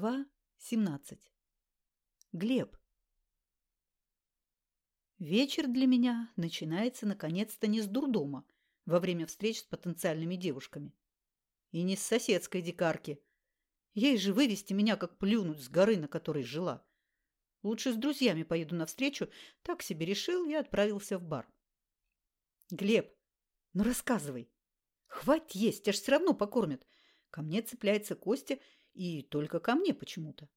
Глава 17. Глеб. Вечер для меня начинается наконец-то не с дурдома во время встреч с потенциальными девушками. И не с соседской дикарки. Ей же вывести меня, как плюнуть с горы, на которой жила. Лучше с друзьями поеду навстречу. Так себе решил и отправился в бар. Глеб, ну рассказывай. Хватит есть, аж все равно покормят. Ко мне цепляется Костя и только ко мне почему-то.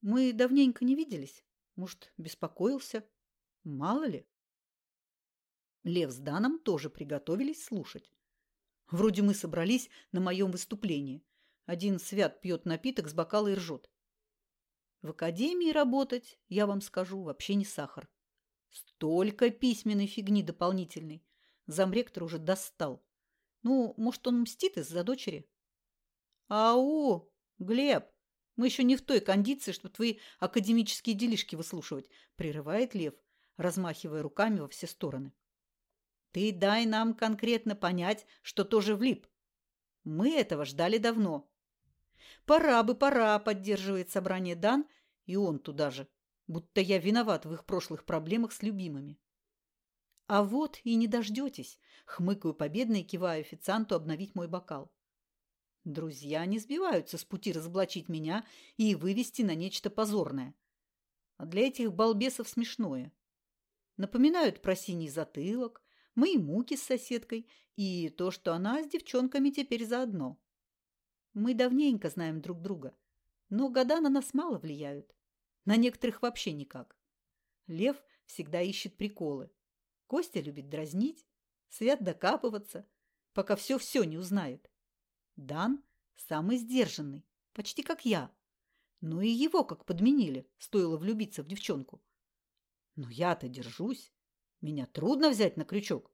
Мы давненько не виделись. Может, беспокоился? Мало ли. Лев с Даном тоже приготовились слушать. Вроде мы собрались на моем выступлении. Один свят пьет напиток с бокала и ржет. В академии работать, я вам скажу, вообще не сахар. Столько письменной фигни дополнительной. Замректор уже достал. Ну, может, он мстит из-за дочери? Ау! «Глеб, мы еще не в той кондиции, чтобы твои академические делишки выслушивать», – прерывает Лев, размахивая руками во все стороны. «Ты дай нам конкретно понять, что тоже влип. Мы этого ждали давно». «Пора бы, пора», – поддерживает собрание Дан, и он туда же, будто я виноват в их прошлых проблемах с любимыми. «А вот и не дождетесь», – хмыкаю победно и киваю официанту обновить мой бокал. Друзья не сбиваются с пути разоблачить меня и вывести на нечто позорное. А для этих балбесов смешное. Напоминают про синий затылок, мои муки с соседкой и то, что она с девчонками теперь заодно. Мы давненько знаем друг друга, но года на нас мало влияют. На некоторых вообще никак. Лев всегда ищет приколы. Костя любит дразнить, Свят докапываться, пока все-все не узнает. Дан самый сдержанный, почти как я. Но и его как подменили, стоило влюбиться в девчонку. Но я-то держусь. Меня трудно взять на крючок.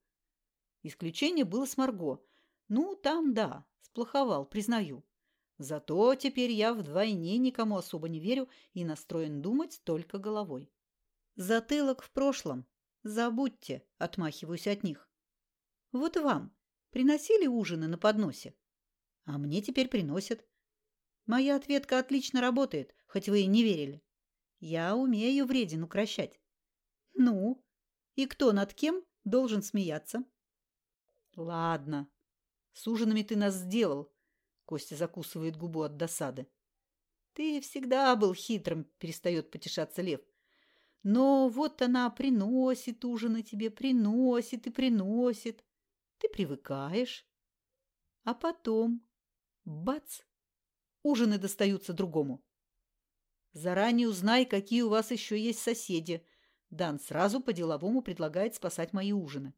Исключение было с Марго. Ну, там, да, сплоховал, признаю. Зато теперь я вдвойне никому особо не верю и настроен думать только головой. Затылок в прошлом. Забудьте, отмахиваюсь от них. Вот вам приносили ужины на подносе? А мне теперь приносят. Моя ответка отлично работает, хоть вы и не верили. Я умею вреден укращать. Ну, и кто над кем должен смеяться? Ладно. С ужинами ты нас сделал. Костя закусывает губу от досады. Ты всегда был хитрым, перестает потешаться Лев. Но вот она приносит ужины тебе, приносит и приносит. Ты привыкаешь. А потом Бац! Ужины достаются другому. Заранее узнай, какие у вас еще есть соседи. Дан сразу по-деловому предлагает спасать мои ужины.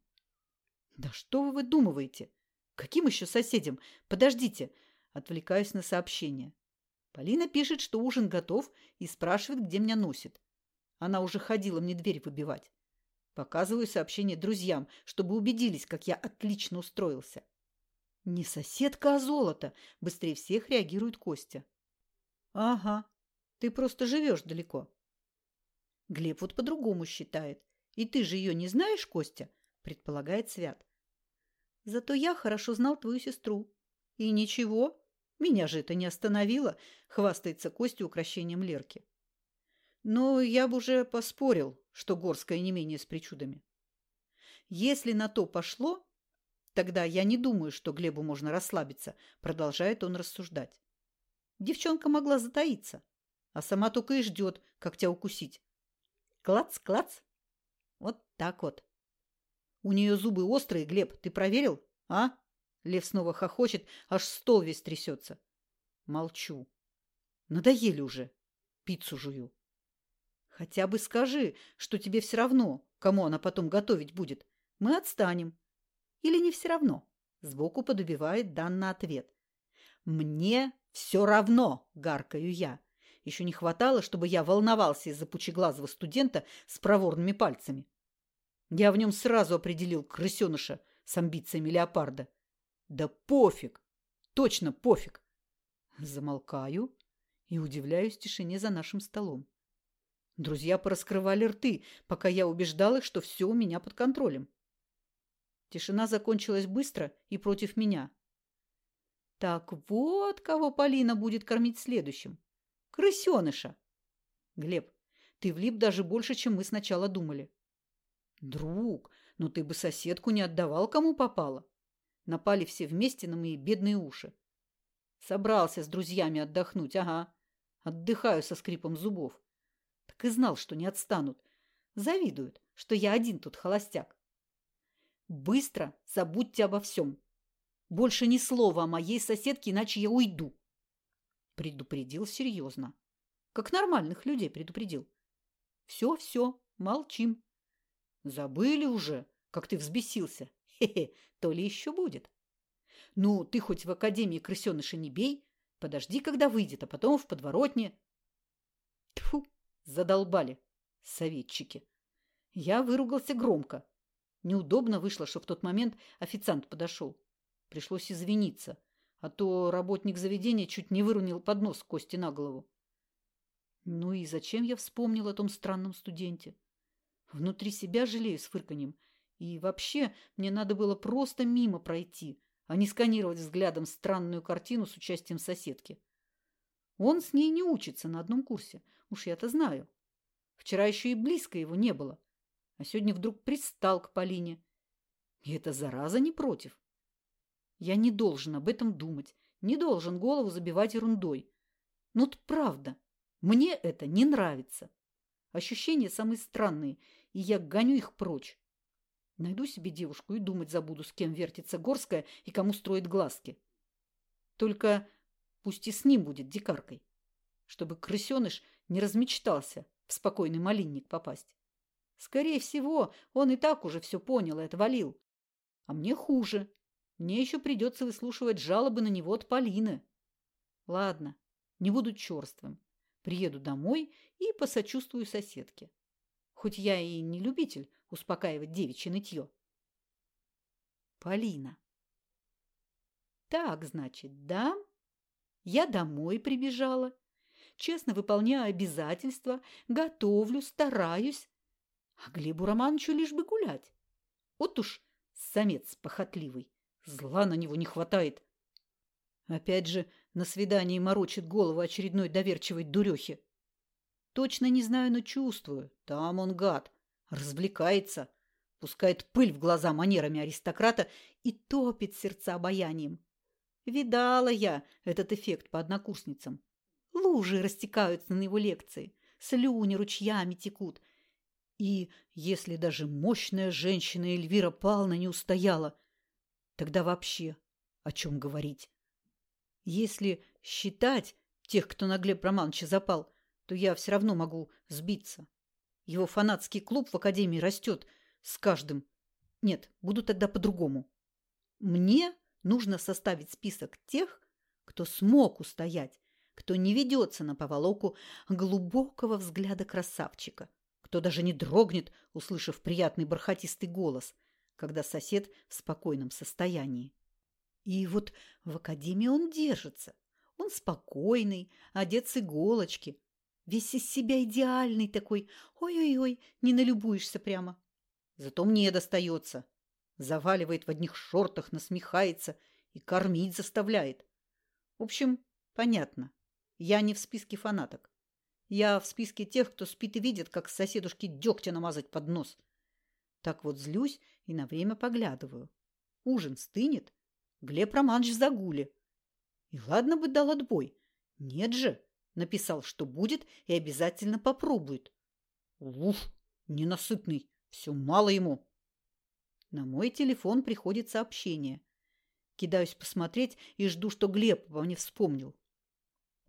Да что вы выдумываете? Каким еще соседям? Подождите. Отвлекаюсь на сообщение. Полина пишет, что ужин готов и спрашивает, где меня носит. Она уже ходила мне дверь выбивать. Показываю сообщение друзьям, чтобы убедились, как я отлично устроился. Не соседка, а золото. Быстрее всех реагирует Костя. Ага, ты просто живешь далеко. Глеб вот по-другому считает. И ты же ее не знаешь, Костя? Предполагает Свят. Зато я хорошо знал твою сестру. И ничего, меня же это не остановило, хвастается Костя украшением Лерки. Но я бы уже поспорил, что Горская не менее с причудами. Если на то пошло, Тогда я не думаю, что Глебу можно расслабиться, продолжает он рассуждать. Девчонка могла затаиться, а сама только и ждет, как тебя укусить. Клац, клац. Вот так вот. У нее зубы острые, Глеб, ты проверил? А? Лев снова хохочет, аж стол весь трясется. Молчу. Надоели уже. Пиццу жую. Хотя бы скажи, что тебе все равно, кому она потом готовить будет. Мы отстанем. Или не все равно? Сбоку подубивает Дан на ответ. «Мне все равно!» – гаркаю я. Еще не хватало, чтобы я волновался из-за пучеглазого студента с проворными пальцами. Я в нем сразу определил крысеныша с амбициями леопарда. Да пофиг! Точно пофиг! Замолкаю и удивляюсь тишине за нашим столом. Друзья пораскрывали рты, пока я убеждал их, что все у меня под контролем. Тишина закончилась быстро и против меня. Так вот, кого Полина будет кормить следующим. Крысеныша. Глеб, ты влип даже больше, чем мы сначала думали. Друг, но ты бы соседку не отдавал, кому попало. Напали все вместе на мои бедные уши. Собрался с друзьями отдохнуть, ага. Отдыхаю со скрипом зубов. Так и знал, что не отстанут. Завидуют, что я один тут холостяк. Быстро забудьте обо всем. Больше ни слова о моей соседке, иначе я уйду. Предупредил серьезно. Как нормальных людей предупредил. Все-все, молчим. Забыли уже, как ты взбесился. Хе-хе, то ли еще будет. Ну, ты хоть в академии крысеныша не бей, подожди, когда выйдет, а потом в подворотне. Тьфу, задолбали советчики. Я выругался громко. Неудобно вышло, что в тот момент официант подошел. Пришлось извиниться, а то работник заведения чуть не выронил поднос Кости на голову. Ну и зачем я вспомнил о том странном студенте? Внутри себя жалею с фырканьем. И вообще, мне надо было просто мимо пройти, а не сканировать взглядом странную картину с участием соседки. Он с ней не учится на одном курсе, уж я-то знаю. Вчера еще и близко его не было, а сегодня вдруг пристал к Полине. И эта зараза не против. Я не должен об этом думать, не должен голову забивать ерундой. Но ну, правда, мне это не нравится. Ощущения самые странные, и я гоню их прочь. Найду себе девушку и думать забуду, с кем вертится Горская и кому строит глазки. Только пусть и с ним будет дикаркой, чтобы крысеныш не размечтался в спокойный малинник попасть. Скорее всего, он и так уже все понял и отвалил. А мне хуже. Мне еще придется выслушивать жалобы на него от Полины. Ладно, не буду черствым. Приеду домой и посочувствую соседке. Хоть я и не любитель успокаивать девичье нытье. Полина. Так, значит, да? Я домой прибежала. Честно выполняю обязательства, готовлю, стараюсь. А Глебу Романовичу лишь бы гулять. Вот уж самец похотливый. Зла на него не хватает. Опять же, на свидании морочит голову очередной доверчивой дурехи. Точно не знаю, но чувствую. Там он гад. Развлекается. Пускает пыль в глаза манерами аристократа и топит сердца обаянием. Видала я этот эффект по однокурсницам. Лужи растекаются на его лекции. Слюни ручьями текут. И если даже мощная женщина Эльвира Павловна не устояла, тогда вообще о чем говорить? Если считать тех, кто на Глеб Романовича запал, то я все равно могу сбиться. Его фанатский клуб в академии растет с каждым. Нет, буду тогда по-другому. Мне нужно составить список тех, кто смог устоять, кто не ведется на поволоку глубокого взгляда красавчика, кто даже не дрогнет, услышав приятный бархатистый голос, когда сосед в спокойном состоянии. И вот в академии он держится. Он спокойный, одет с иголочки, весь из себя идеальный такой. Ой-ой-ой, не налюбуешься прямо. Зато мне достается. Заваливает в одних шортах, насмехается и кормить заставляет. В общем, понятно. Я не в списке фанаток. Я в списке тех, кто спит и видит, как соседушке дегтя намазать под нос. Так вот злюсь и на время поглядываю. Ужин стынет. Глеб Романович в загуле. И ладно бы дал отбой. Нет же. Написал, что будет и обязательно попробует. Уф, ненасытный. Все мало ему. На мой телефон приходит сообщение. Кидаюсь посмотреть и жду, что Глеб обо мне вспомнил.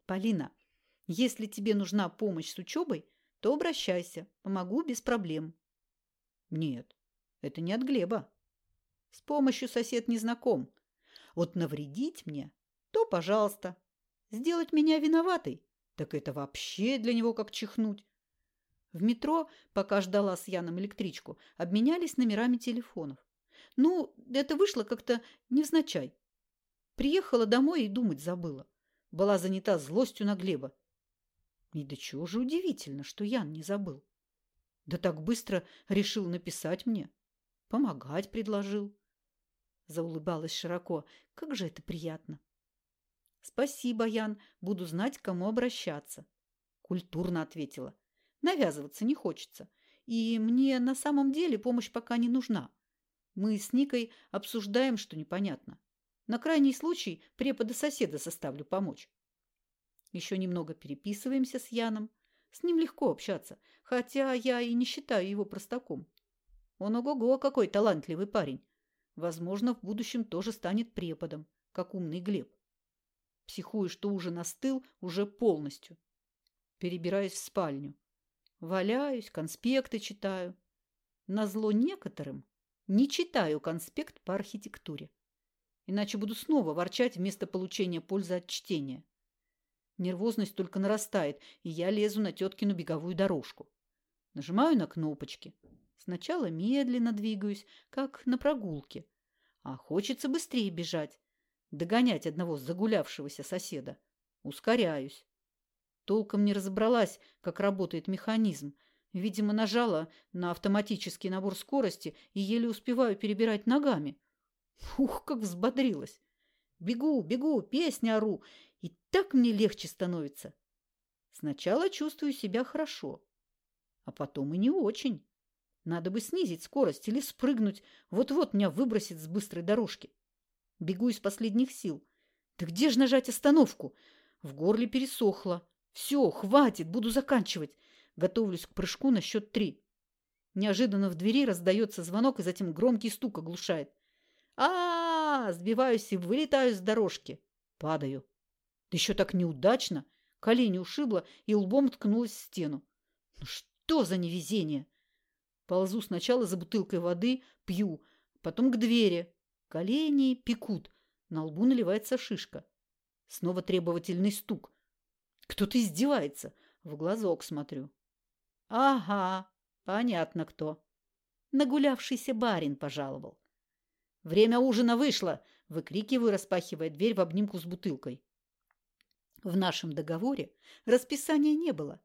Полина, если тебе нужна помощь с учебой, то обращайся. Помогу без проблем. Нет, это не от Глеба. С помощью сосед не знаком. Вот навредить мне, то пожалуйста. Сделать меня виноватой, так это вообще для него как чихнуть. В метро, пока ждала с Яном электричку, обменялись номерами телефонов. Ну, это вышло как-то невзначай. Приехала домой и думать забыла. Была занята злостью на Глеба. И до чего же удивительно, что Ян не забыл. Да так быстро решил написать мне. Помогать предложил. Заулыбалась широко. Как же это приятно. Спасибо, Ян. Буду знать, к кому обращаться. Культурно ответила. Навязываться не хочется. И мне на самом деле помощь пока не нужна. Мы с Никой обсуждаем, что непонятно. На крайний случай препода соседа составлю помочь. Еще немного переписываемся с Яном. С ним легко общаться, хотя я и не считаю его простаком. Он ого-го, какой талантливый парень. Возможно, в будущем тоже станет преподом, как умный Глеб. Психую, что ужин остыл уже полностью. Перебираюсь в спальню. Валяюсь, конспекты читаю. Назло некоторым не читаю конспект по архитектуре. Иначе буду снова ворчать вместо получения пользы от чтения. Нервозность только нарастает, и я лезу на теткину беговую дорожку. Нажимаю на кнопочки. Сначала медленно двигаюсь, как на прогулке. А хочется быстрее бежать, догонять одного загулявшегося соседа. Ускоряюсь. Толком не разобралась, как работает механизм. Видимо, нажала на автоматический набор скорости и еле успеваю перебирать ногами. Ух, как взбодрилась! Бегу, бегу, песня ору, и так мне легче становится. Сначала чувствую себя хорошо, а потом и не очень. Надо бы снизить скорость или спрыгнуть. Вот-вот меня выбросит с быстрой дорожки. Бегу из последних сил. Да где же нажать остановку? В горле пересохло. Все, хватит, буду заканчивать. Готовлюсь к прыжку на счет три. Неожиданно в двери раздается звонок, и затем громкий стук оглушает. а, -а, -а Сбиваюсь и вылетаю с дорожки. Падаю. Да еще так неудачно. Колени ушибло и лбом ткнулась в стену. Ну что за невезение? Ползу сначала за бутылкой воды, пью, потом к двери. Колени пекут, на лбу наливается шишка. Снова требовательный стук. Кто-то издевается. В глазок смотрю. Ага, понятно кто. Нагулявшийся барин пожаловал. Время ужина вышло, выкрикиваю, распахивая дверь в обнимку с бутылкой. В нашем договоре расписания не было.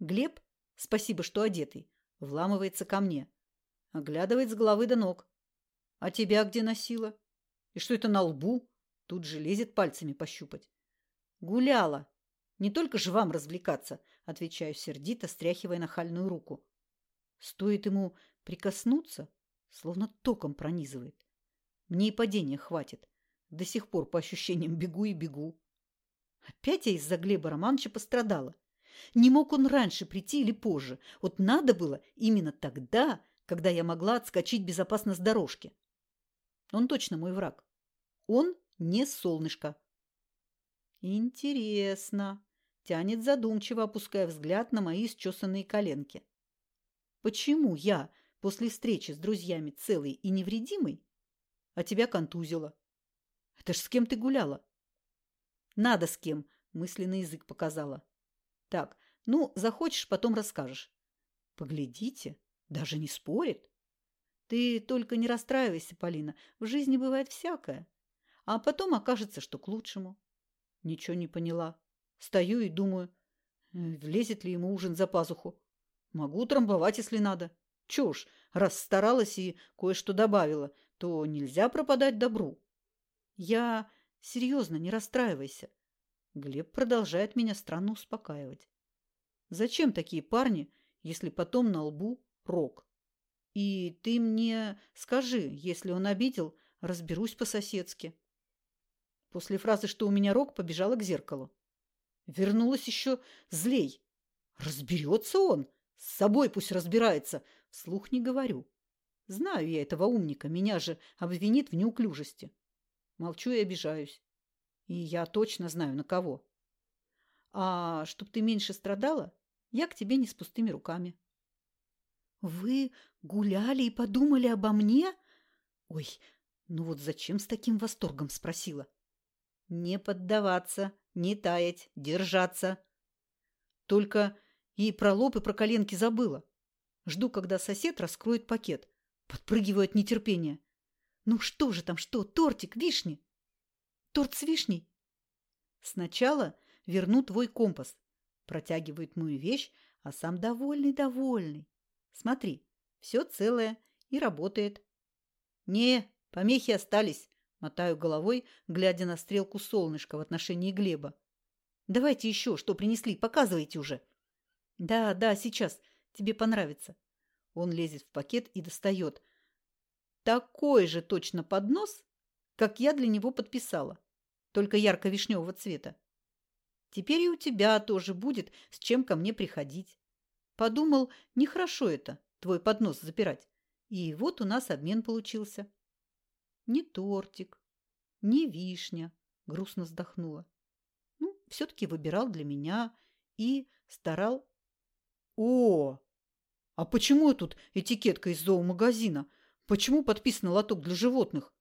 Глеб, спасибо, что одетый, Вламывается ко мне. Оглядывает с головы до ног. А тебя где носила? И что это на лбу? Тут же лезет пальцами пощупать. Гуляла. Не только же вам развлекаться, отвечаю сердито, стряхивая нахальную руку. Стоит ему прикоснуться, словно током пронизывает. Мне и падения хватит. До сих пор по ощущениям бегу и бегу. Опять я из-за Глеба Романовича пострадала. Не мог он раньше прийти или позже. Вот надо было именно тогда, когда я могла отскочить безопасно с дорожки. Он точно мой враг. Он не солнышко. Интересно. Тянет задумчиво, опуская взгляд на мои счесанные коленки. Почему я после встречи с друзьями целый и невредимый, а тебя контузила? Это ж с кем ты гуляла? Надо с кем, мысленный язык показала. Так, ну, захочешь, потом расскажешь. Поглядите, даже не спорит. Ты только не расстраивайся, Полина. В жизни бывает всякое. А потом окажется, что к лучшему. Ничего не поняла. Стою и думаю, «Э, влезет ли ему ужин за пазуху. Могу трамбовать, если надо. Ж, раз старалась и кое-что добавила, то нельзя пропадать добру. Я серьезно, не расстраивайся. Глеб продолжает меня странно успокаивать. Зачем такие парни, если потом на лбу рог? И ты мне скажи, если он обидел, разберусь по-соседски. После фразы, что у меня рог, побежала к зеркалу. Вернулась еще злей. Разберется он. С собой пусть разбирается. Вслух не говорю. Знаю я этого умника. Меня же обвинит в неуклюжести. Молчу и обижаюсь. И я точно знаю, на кого. А чтоб ты меньше страдала, я к тебе не с пустыми руками. Вы гуляли и подумали обо мне? Ой, ну вот зачем с таким восторгом спросила? Не поддаваться, не таять, держаться. Только и про лоб, и про коленки забыла. Жду, когда сосед раскроет пакет. Подпрыгиваю от нетерпения. Ну что же там, что, тортик, вишни? Торт с вишней? Сначала верну твой компас. Протягивает мою вещь, а сам довольный-довольный. Смотри, все целое и работает. Не, помехи остались. Мотаю головой, глядя на стрелку солнышка в отношении Глеба. Давайте еще, что принесли, показывайте уже. Да, да, сейчас. Тебе понравится. Он лезет в пакет и достает. Такой же точно поднос, как я для него подписала, только ярко-вишневого цвета. Теперь и у тебя тоже будет с чем ко мне приходить. Подумал, нехорошо это, твой поднос запирать. И вот у нас обмен получился. Не тортик, не вишня, грустно вздохнула. Ну, все-таки выбирал для меня и старал... О! А почему тут этикетка из зоомагазина? Почему подписан лоток для животных?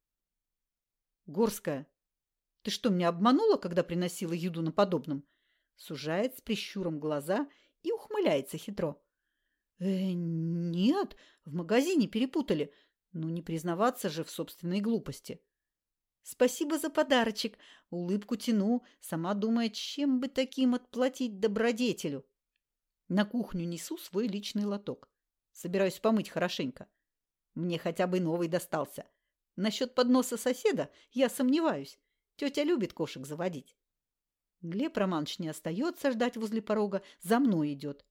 Горская, ты что, меня обманула, когда приносила еду на подобном? Сужает с прищуром глаза и ухмыляется хитро. Э, нет, в магазине перепутали. Ну, не признаваться же в собственной глупости. Спасибо за подарочек. Улыбку тяну, сама думая, чем бы таким отплатить добродетелю. На кухню несу свой личный лоток. Собираюсь помыть хорошенько. Мне хотя бы новый достался. Насчет подноса соседа я сомневаюсь. Тетя любит кошек заводить. Глеб Романович не остается ждать возле порога, за мной идет.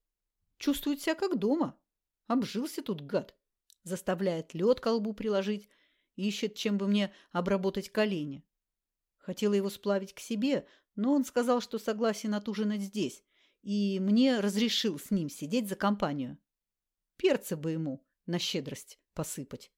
Чувствует себя как дома. Обжился тут гад. Заставляет лед к лбу приложить, ищет, чем бы мне обработать колени. Хотела его сплавить к себе, но он сказал, что согласен отужинать здесь, и мне разрешил с ним сидеть за компанию. Перца бы ему на щедрость посыпать.